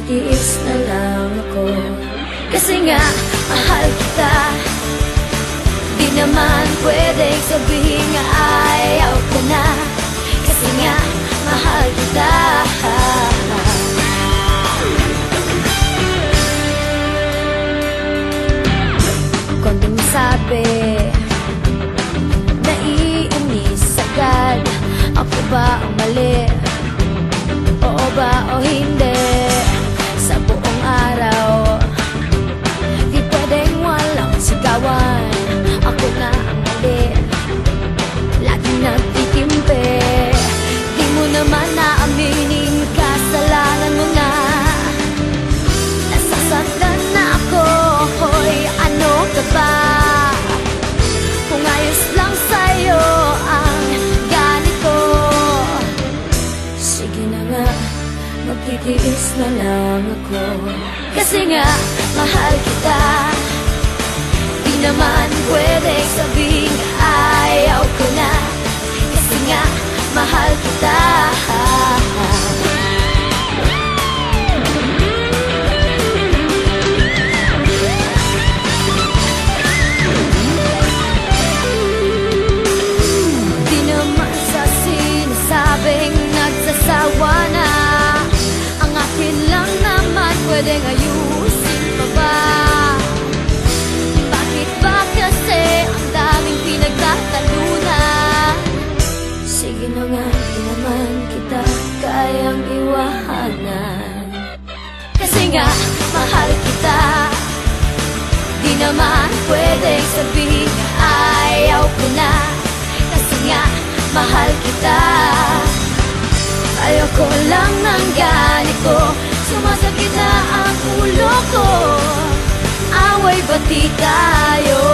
Titiis na lang ako. Kasi nga, mahal kita. Di naman pwedeng sabihin nga nga, magtitiis na lang ako. Kasi nga, mahal kita. Di naman pwede sabihin pwedeng ayusin pa ba? Bakit ba kasi ang daming pinagtatalunan? Sige na nga, di naman kita kayang iwanan Kasi nga, mahal kita. Di naman pwedeng sabihin ayaw ko na. Kasi nga, mahal kita. Ayoko lang ng ganito Sumasakit Away bati tayo